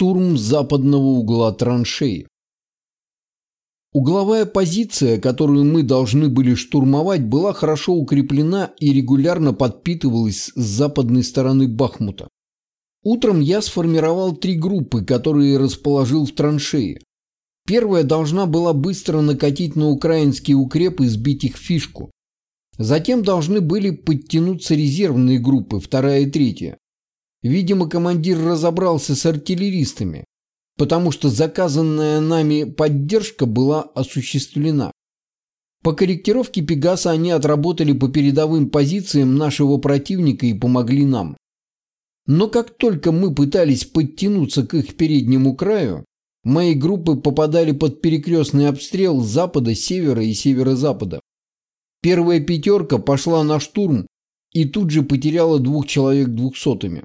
Штурм западного угла траншеи. Угловая позиция, которую мы должны были штурмовать, была хорошо укреплена и регулярно подпитывалась с западной стороны Бахмута. Утром я сформировал три группы, которые расположил в траншее. Первая должна была быстро накатить на украинские укрепы и сбить их фишку. Затем должны были подтянуться резервные группы, вторая и третья. Видимо, командир разобрался с артиллеристами, потому что заказанная нами поддержка была осуществлена. По корректировке Пегаса они отработали по передовым позициям нашего противника и помогли нам. Но как только мы пытались подтянуться к их переднему краю, мои группы попадали под перекрестный обстрел запада, севера и северо-запада. Первая пятерка пошла на штурм и тут же потеряла двух человек двухсотыми.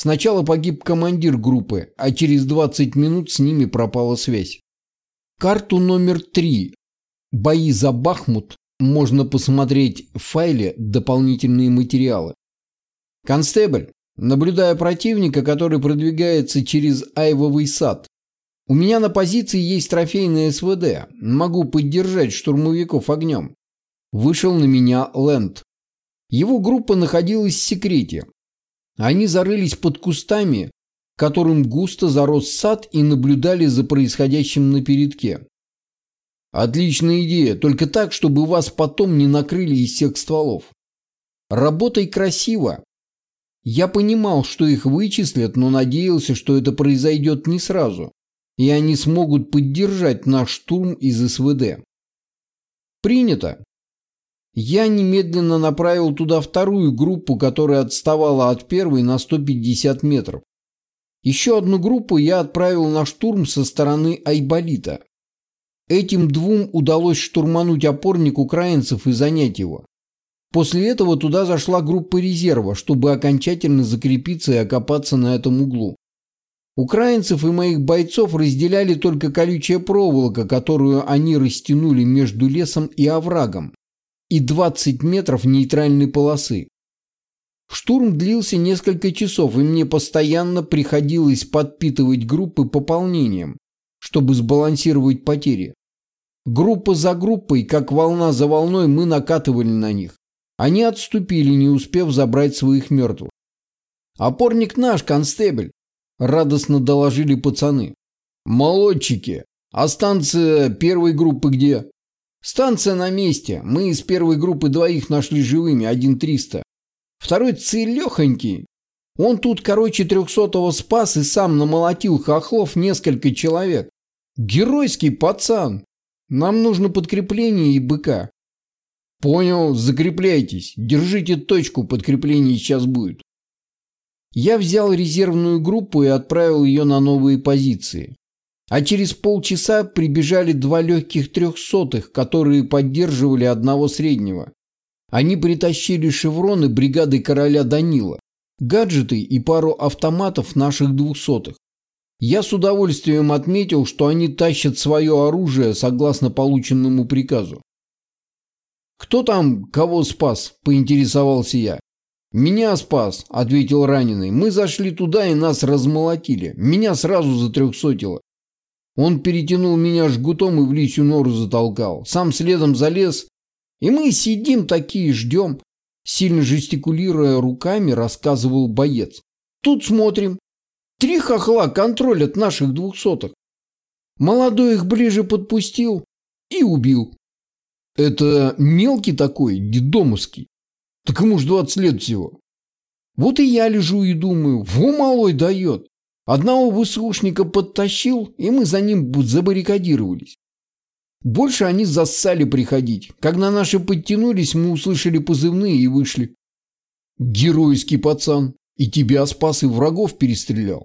Сначала погиб командир группы, а через 20 минут с ними пропала связь. Карту номер 3 «Бои за Бахмут» можно посмотреть в файле «Дополнительные материалы». Констебль, наблюдая противника, который продвигается через Айвовый сад, у меня на позиции есть трофейное СВД, могу поддержать штурмовиков огнем. Вышел на меня Лэнд. Его группа находилась в секрете, они зарылись под кустами, которым густо зарос сад и наблюдали за происходящим на передке. Отличная идея, только так, чтобы вас потом не накрыли из всех стволов. Работай красиво. Я понимал, что их вычислят, но надеялся, что это произойдет не сразу, и они смогут поддержать наш штурм из СВД. Принято. Я немедленно направил туда вторую группу, которая отставала от первой на 150 метров. Еще одну группу я отправил на штурм со стороны Айболита. Этим двум удалось штурмануть опорник украинцев и занять его. После этого туда зашла группа резерва, чтобы окончательно закрепиться и окопаться на этом углу. Украинцев и моих бойцов разделяли только колючая проволока, которую они растянули между лесом и оврагом, и 20 метров нейтральной полосы. Штурм длился несколько часов, и мне постоянно приходилось подпитывать группы пополнением, чтобы сбалансировать потери. Группа за группой, как волна за волной, мы накатывали на них. Они отступили, не успев забрать своих мертвых. «Опорник наш, констебль!» – радостно доложили пацаны. «Молодчики! А станция первой группы где?» Станция на месте. Мы из первой группы двоих нашли живыми, один триста. Второй целехонький. Он тут, короче, трехсотого спас и сам намолотил хохлов несколько человек. Геройский пацан. Нам нужно подкрепление и быка. Понял, закрепляйтесь. Держите точку, подкрепление сейчас будет. Я взял резервную группу и отправил ее на новые позиции. А через полчаса прибежали два легких трехсотых, которые поддерживали одного среднего. Они притащили шевроны бригады короля Данила, гаджеты и пару автоматов наших двухсотых. Я с удовольствием отметил, что они тащат свое оружие согласно полученному приказу. «Кто там кого спас?» – поинтересовался я. «Меня спас», – ответил раненый. «Мы зашли туда и нас размолотили. Меня сразу затрехсотило. Он перетянул меня жгутом и в лисью нору затолкал. Сам следом залез. И мы сидим такие, ждем. Сильно жестикулируя руками, рассказывал боец. Тут смотрим. Три хохла контролят наших двухсотых. Молодой их ближе подпустил и убил. Это мелкий такой, дедомовский. Так ему ж 20 лет всего. Вот и я лежу и думаю, во малой дает. Одного ВСУшника подтащил, и мы за ним забаррикадировались. Больше они зассали приходить. Когда наши подтянулись, мы услышали позывные и вышли. Геройский пацан. И тебя спас, и врагов перестрелял.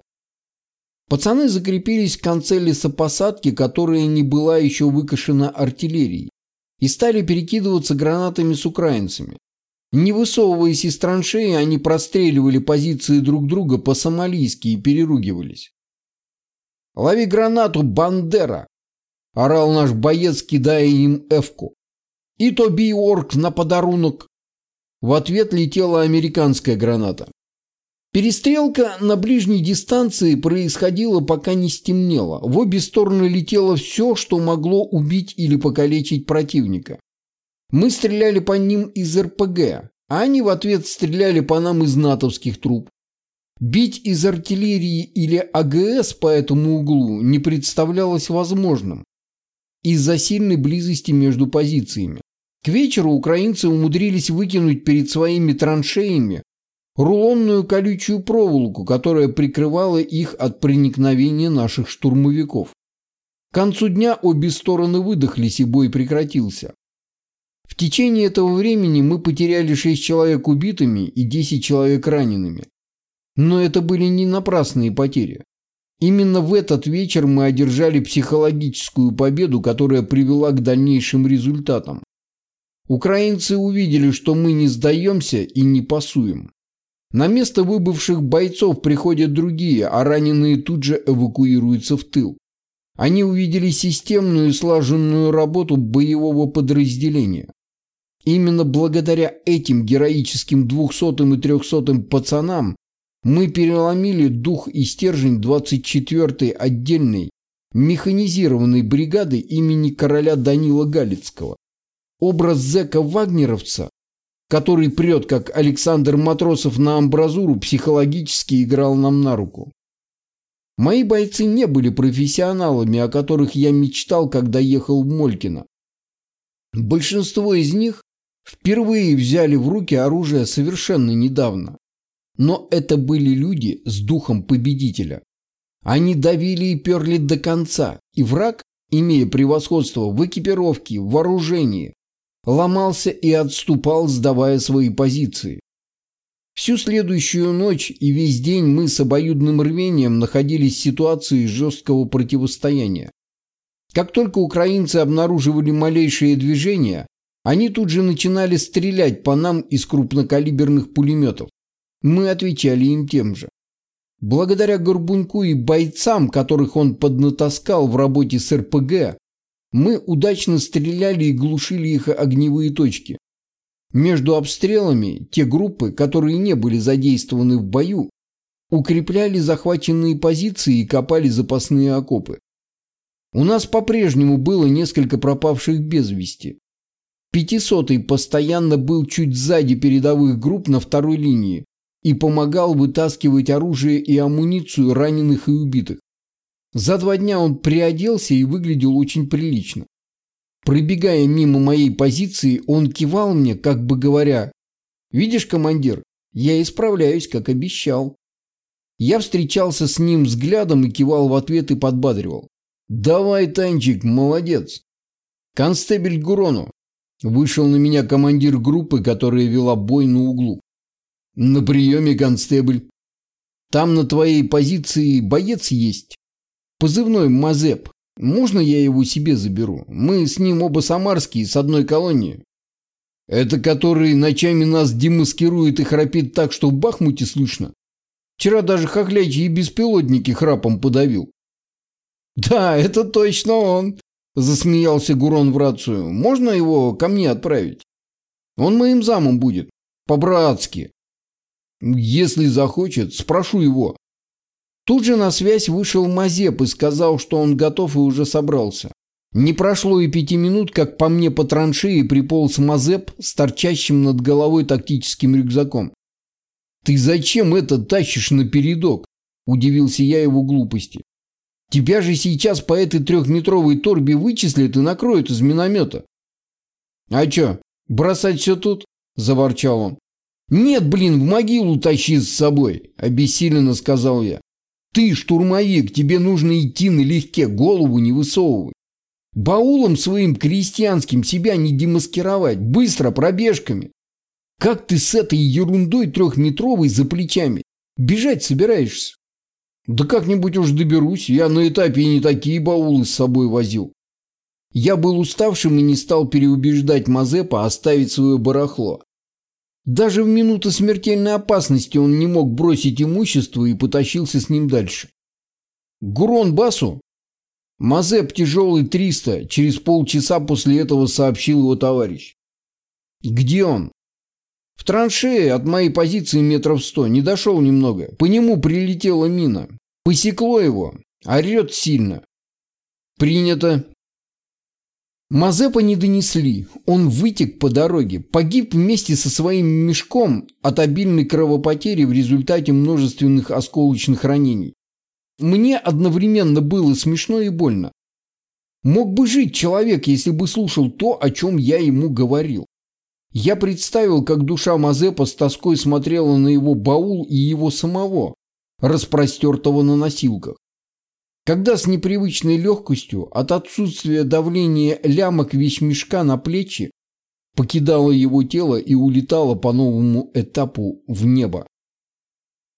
Пацаны закрепились в конце лесопосадки, которая не была еще выкашена артиллерией, и стали перекидываться гранатами с украинцами. Не высовываясь из траншеи, они простреливали позиции друг друга по-сомалийски и переругивались. «Лови гранату, Бандера!» – орал наш боец, кидая им эвку. «И то бей орк на подарунок!» В ответ летела американская граната. Перестрелка на ближней дистанции происходила, пока не стемнело. В обе стороны летело все, что могло убить или покалечить противника. Мы стреляли по ним из РПГ, а они в ответ стреляли по нам из натовских труб. Бить из артиллерии или АГС по этому углу не представлялось возможным из-за сильной близости между позициями. К вечеру украинцы умудрились выкинуть перед своими траншеями рулонную колючую проволоку, которая прикрывала их от проникновения наших штурмовиков. К концу дня обе стороны выдохлись и бой прекратился. В течение этого времени мы потеряли 6 человек убитыми и 10 человек ранеными. Но это были не напрасные потери. Именно в этот вечер мы одержали психологическую победу, которая привела к дальнейшим результатам. Украинцы увидели, что мы не сдаемся и не пасуем. На место выбывших бойцов приходят другие, а раненые тут же эвакуируются в тыл. Они увидели системную и слаженную работу боевого подразделения. Именно благодаря этим героическим двухсотым и трехсотым пацанам мы переломили дух и стержень 24-й отдельной механизированной бригады имени короля Данила Галицкого. Образ зэка-вагнеровца, который прет, как Александр Матросов на амбразуру, психологически играл нам на руку. Мои бойцы не были профессионалами, о которых я мечтал, когда ехал в Молькино. Большинство из них впервые взяли в руки оружие совершенно недавно. Но это были люди с духом победителя. Они давили и перли до конца, и враг, имея превосходство в экипировке, в вооружении, ломался и отступал, сдавая свои позиции. Всю следующую ночь и весь день мы с обоюдным рвением находились в ситуации жесткого противостояния. Как только украинцы обнаруживали малейшие движения, они тут же начинали стрелять по нам из крупнокалиберных пулеметов. Мы отвечали им тем же. Благодаря Горбуньку и бойцам, которых он поднатаскал в работе с РПГ, мы удачно стреляли и глушили их огневые точки. Между обстрелами те группы, которые не были задействованы в бою, укрепляли захваченные позиции и копали запасные окопы. У нас по-прежнему было несколько пропавших без вести. Пятисотый постоянно был чуть сзади передовых групп на второй линии, и помогал вытаскивать оружие и амуницию раненых и убитых. За два дня он приоделся и выглядел очень прилично. Пробегая мимо моей позиции, он кивал мне, как бы говоря, «Видишь, командир, я исправляюсь, как обещал». Я встречался с ним взглядом и кивал в ответ и подбадривал. «Давай, Танчик, молодец!» «Констебель Гурону!» Вышел на меня командир группы, которая вела бой на углу. На приеме, констебль. Там на твоей позиции боец есть. Позывной Мазеп. Можно я его себе заберу? Мы с ним оба самарские, с одной колонии. Это который ночами нас демаскирует и храпит так, что в Бахмуте слышно? Вчера даже хохлячьи беспилотники храпом подавил. Да, это точно он, засмеялся Гурон в рацию. Можно его ко мне отправить? Он моим замом будет. По-братски. Если захочет, спрошу его. Тут же на связь вышел Мазеп и сказал, что он готов и уже собрался. Не прошло и пяти минут, как по мне по траншеи приполз Мазеп с торчащим над головой тактическим рюкзаком. «Ты зачем это тащишь на передок?» – удивился я его глупости. «Тебя же сейчас по этой трехметровой торбе вычислят и накроют из миномета». «А чё, бросать все тут?» – заворчал он. «Нет, блин, в могилу тащи с собой», – обессиленно сказал я. «Ты штурмовик, тебе нужно идти налегке, голову не высовывай. Баулом своим крестьянским себя не демаскировать, быстро, пробежками. Как ты с этой ерундой трехметровой за плечами? Бежать собираешься?» «Да как-нибудь уж доберусь, я на этапе и не такие баулы с собой возил». Я был уставшим и не стал переубеждать Мазепа оставить свое барахло. Даже в минуты смертельной опасности он не мог бросить имущество и потащился с ним дальше. «Гурон Басу?» «Мазеп тяжелый 300», через полчаса после этого сообщил его товарищ. «Где он?» В траншее от моей позиции метров сто, не дошел немного. По нему прилетела мина. Посекло его. Орет сильно. Принято. Мазепа не донесли. Он вытек по дороге. Погиб вместе со своим мешком от обильной кровопотери в результате множественных осколочных ранений. Мне одновременно было смешно и больно. Мог бы жить человек, если бы слушал то, о чем я ему говорил. Я представил, как душа Мазепа с тоской смотрела на его баул и его самого, распростертого на носилках. Когда с непривычной легкостью от отсутствия давления лямок вещмешка на плечи покидало его тело и улетало по новому этапу в небо.